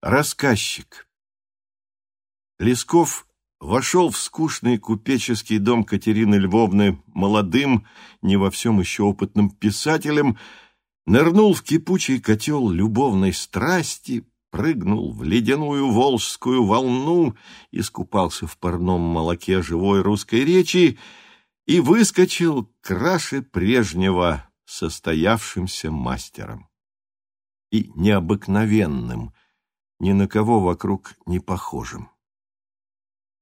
Рассказчик Лесков вошел в скучный купеческий дом Катерины Львовны молодым, не во всем еще опытным писателем, нырнул в кипучий котел любовной страсти, прыгнул в ледяную волжскую волну, искупался в парном молоке живой русской речи и выскочил краше прежнего состоявшимся мастером. И необыкновенным – ни на кого вокруг не похожим.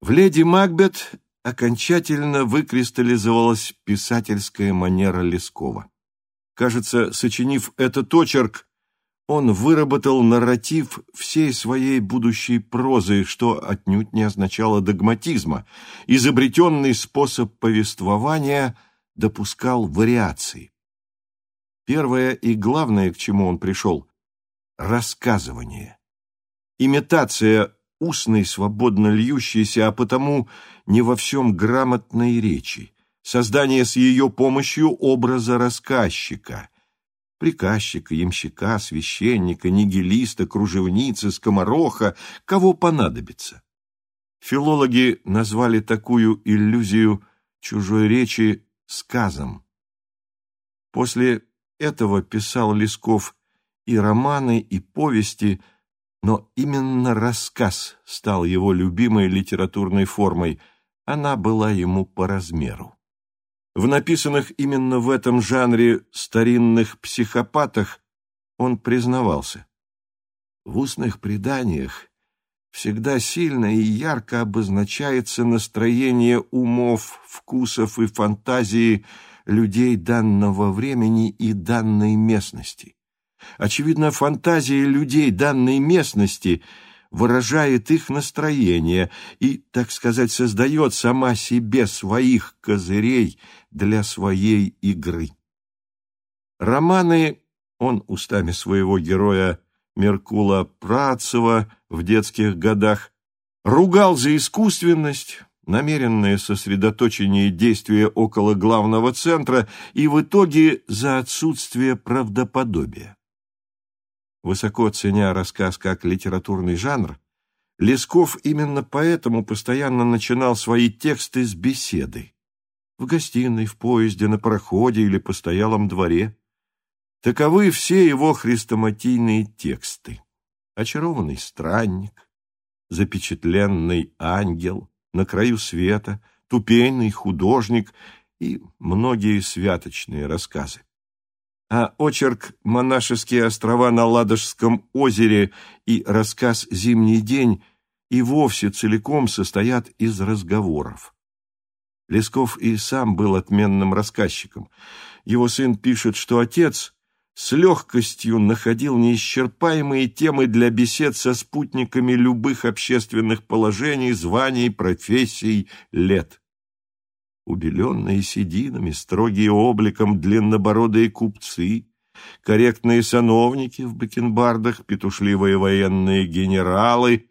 В «Леди Макбет» окончательно выкристаллизовалась писательская манера Лескова. Кажется, сочинив этот очерк, он выработал нарратив всей своей будущей прозы, что отнюдь не означало догматизма. Изобретенный способ повествования допускал вариации. Первое и главное, к чему он пришел – рассказывание имитация устной, свободно льющейся, а потому не во всем грамотной речи, создание с ее помощью образа рассказчика, приказчика, ямщика, священника, нигилиста, кружевницы, скомороха, кого понадобится. Филологи назвали такую иллюзию чужой речи сказом. После этого писал Лесков и романы, и повести – но именно рассказ стал его любимой литературной формой, она была ему по размеру. В написанных именно в этом жанре старинных психопатах он признавался. В устных преданиях всегда сильно и ярко обозначается настроение умов, вкусов и фантазии людей данного времени и данной местности. Очевидно, фантазия людей данной местности выражает их настроение и, так сказать, создает сама себе своих козырей для своей игры. Романы он устами своего героя Меркула Працева в детских годах ругал за искусственность, намеренное сосредоточение действия около главного центра и в итоге за отсутствие правдоподобия. Высоко ценя рассказ как литературный жанр, Лесков именно поэтому постоянно начинал свои тексты с беседы. В гостиной, в поезде, на проходе или постоялом дворе. Таковы все его хрестоматийные тексты. Очарованный странник, запечатленный ангел, на краю света, тупейный художник и многие святочные рассказы а очерк «Монашеские острова на Ладожском озере» и рассказ «Зимний день» и вовсе целиком состоят из разговоров. Лесков и сам был отменным рассказчиком. Его сын пишет, что отец с легкостью находил неисчерпаемые темы для бесед со спутниками любых общественных положений, званий, профессий, лет убеленные сединами, строгие обликом длиннобородые купцы, корректные сановники в бакенбардах, петушливые военные генералы,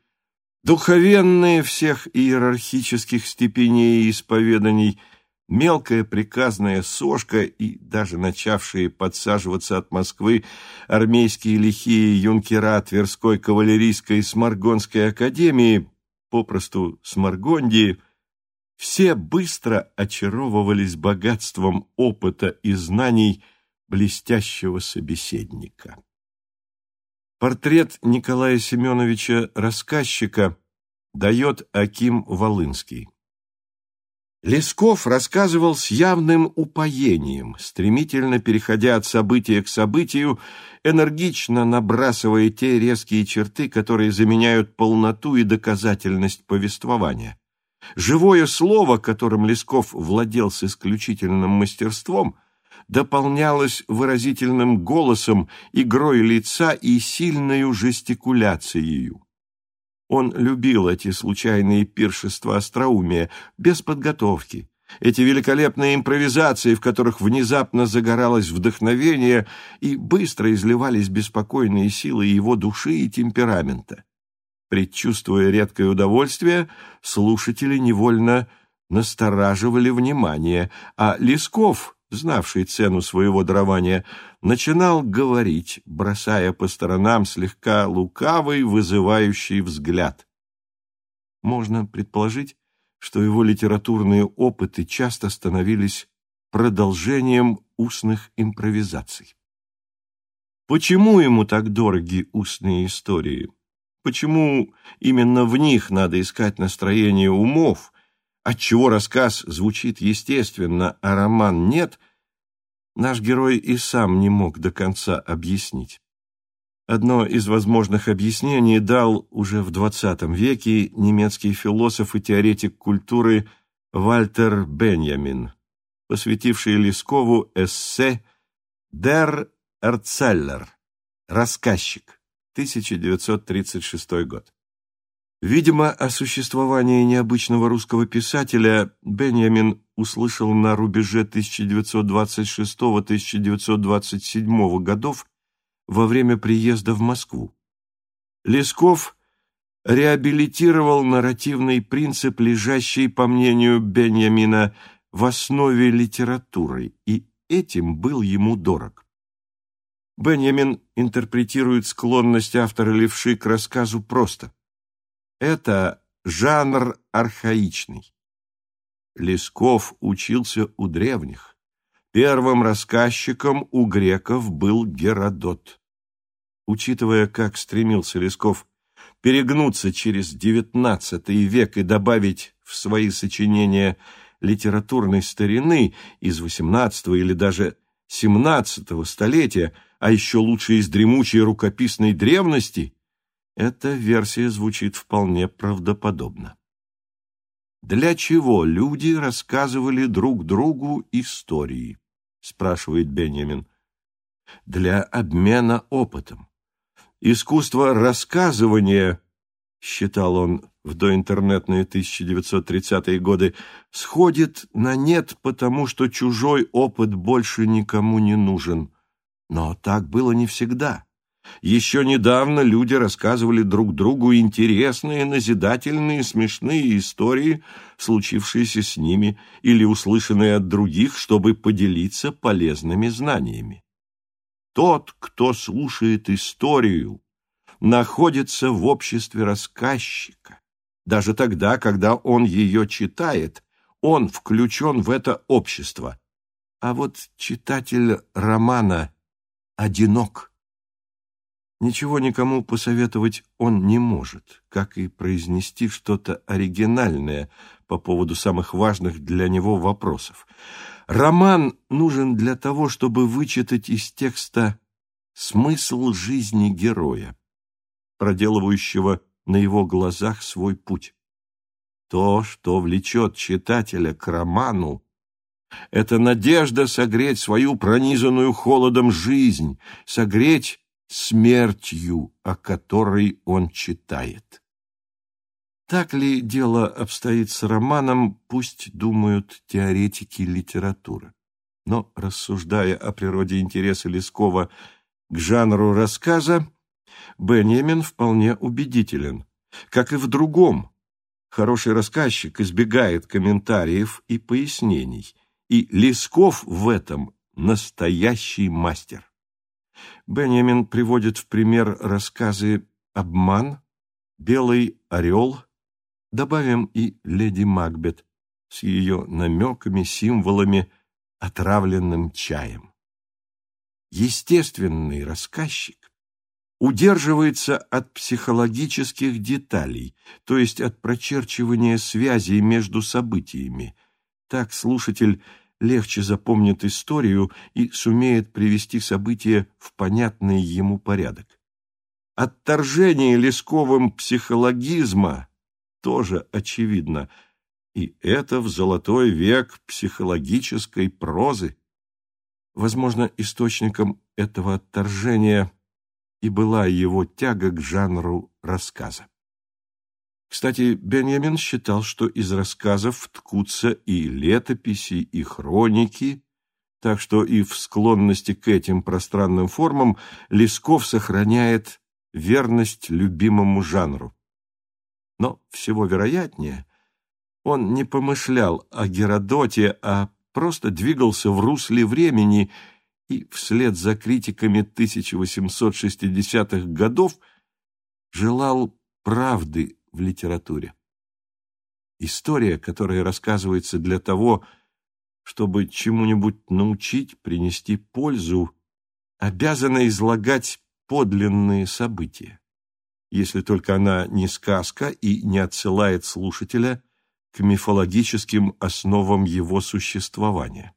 духовенные всех иерархических степеней и исповеданий, мелкая приказная сошка и даже начавшие подсаживаться от Москвы армейские лихие юнкера Тверской кавалерийской Сморгонской академии, попросту Сморгондии, все быстро очаровывались богатством опыта и знаний блестящего собеседника. Портрет Николая Семеновича Рассказчика дает Аким Волынский. Лесков рассказывал с явным упоением, стремительно переходя от события к событию, энергично набрасывая те резкие черты, которые заменяют полноту и доказательность повествования. Живое слово, которым Лесков владел с исключительным мастерством, дополнялось выразительным голосом, игрой лица и сильной жестикуляцией. Он любил эти случайные пиршества остроумия, без подготовки, эти великолепные импровизации, в которых внезапно загоралось вдохновение и быстро изливались беспокойные силы его души и темперамента. Предчувствуя редкое удовольствие, слушатели невольно настораживали внимание, а Лесков знавший цену своего дарования, начинал говорить, бросая по сторонам слегка лукавый, вызывающий взгляд. Можно предположить, что его литературные опыты часто становились продолжением устных импровизаций. Почему ему так дороги устные истории? Почему именно в них надо искать настроение умов, отчего рассказ звучит естественно, а роман нет, наш герой и сам не мог до конца объяснить. Одно из возможных объяснений дал уже в XX веке немецкий философ и теоретик культуры Вальтер Беньямин, посвятивший Лескову эссе «Der Erzähler» – «Рассказчик», 1936 год. Видимо, о существовании необычного русского писателя Беньямин услышал на рубеже 1926-1927 годов во время приезда в Москву. Лесков реабилитировал нарративный принцип, лежащий, по мнению Беньямина, в основе литературы, и этим был ему дорог. Беньямин интерпретирует склонность автора левши к рассказу просто. Это жанр архаичный. Лесков учился у древних. Первым рассказчиком у греков был Геродот. Учитывая, как стремился Лесков перегнуться через XIX век и добавить в свои сочинения литературной старины из XVIII или даже XVII столетия, а еще лучше из дремучей рукописной древности, эта версия звучит вполне правдоподобно. Для чего люди рассказывали друг другу истории? спрашивает Бенjamin. Для обмена опытом. Искусство рассказывания, считал он в доинтернетные 1930-е годы, сходит на нет, потому что чужой опыт больше никому не нужен. Но так было не всегда. Еще недавно люди рассказывали друг другу интересные, назидательные, смешные истории, случившиеся с ними или услышанные от других, чтобы поделиться полезными знаниями. Тот, кто слушает историю, находится в обществе рассказчика. Даже тогда, когда он ее читает, он включен в это общество. А вот читатель романа одинок. Ничего никому посоветовать он не может, как и произнести что-то оригинальное по поводу самых важных для него вопросов. Роман нужен для того, чтобы вычитать из текста смысл жизни героя, проделывающего на его глазах свой путь. То, что влечет читателя к роману, это надежда согреть свою пронизанную холодом жизнь, согреть смертью, о которой он читает. Так ли дело обстоит с романом, пусть думают теоретики литературы. Но, рассуждая о природе интереса Лескова к жанру рассказа, Бенjamin вполне убедителен. Как и в другом, хороший рассказчик избегает комментариев и пояснений, и Лесков в этом настоящий мастер. Бенjamin приводит в пример рассказы «Обман», «Белый орел», добавим и «Леди Макбет» с ее намеками, символами, отравленным чаем. Естественный рассказчик удерживается от психологических деталей, то есть от прочерчивания связей между событиями. Так слушатель легче запомнит историю и сумеет привести события в понятный ему порядок. Отторжение Лесковым психологизма тоже очевидно, и это в золотой век психологической прозы. Возможно, источником этого отторжения и была его тяга к жанру рассказа. Кстати, Бенjamin считал, что из рассказов ткутся и летописи, и хроники, так что и в склонности к этим пространным формам Лесков сохраняет верность любимому жанру. Но всего вероятнее, он не помышлял о Геродоте, а просто двигался в русле времени и вслед за критиками 1860-х годов желал правды в литературе. История, которая рассказывается для того, чтобы чему-нибудь научить, принести пользу, обязана излагать подлинные события, если только она не сказка и не отсылает слушателя к мифологическим основам его существования.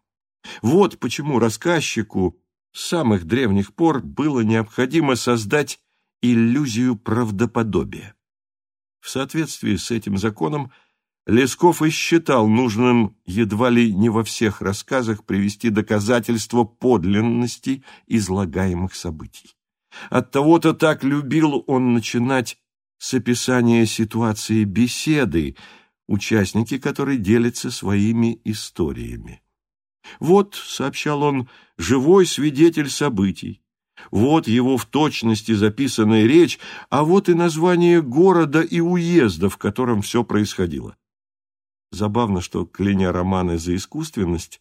Вот почему рассказчику с самых древних пор было необходимо создать иллюзию правдоподобия. В соответствии с этим законом Лесков и считал нужным едва ли не во всех рассказах привести доказательства подлинности излагаемых событий. Оттого-то так любил он начинать с описания ситуации беседы, участники которой делятся своими историями. Вот, сообщал он, живой свидетель событий. Вот его в точности записанная речь, а вот и название города и уезда, в котором все происходило. Забавно, что, кляня романы за искусственность,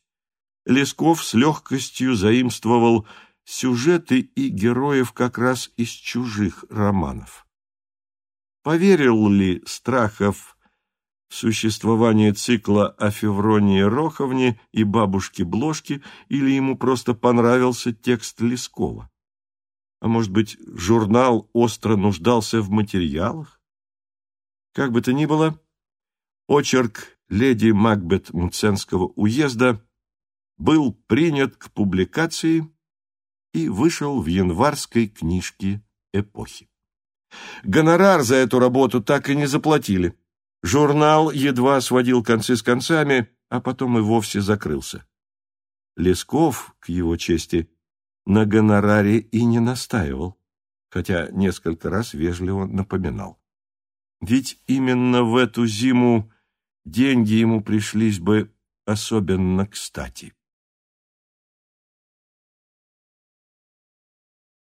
Лесков с легкостью заимствовал сюжеты и героев как раз из чужих романов. Поверил ли Страхов существование цикла о Февронии Роховне и бабушке Бложке, или ему просто понравился текст Лескова? А может быть, журнал остро нуждался в материалах? Как бы то ни было, очерк леди Макбет Муценского уезда был принят к публикации и вышел в январской книжке эпохи. Гонорар за эту работу так и не заплатили. Журнал едва сводил концы с концами, а потом и вовсе закрылся. Лесков, к его чести, на гонораре и не настаивал, хотя несколько раз вежливо напоминал. Ведь именно в эту зиму деньги ему пришлись бы особенно кстати.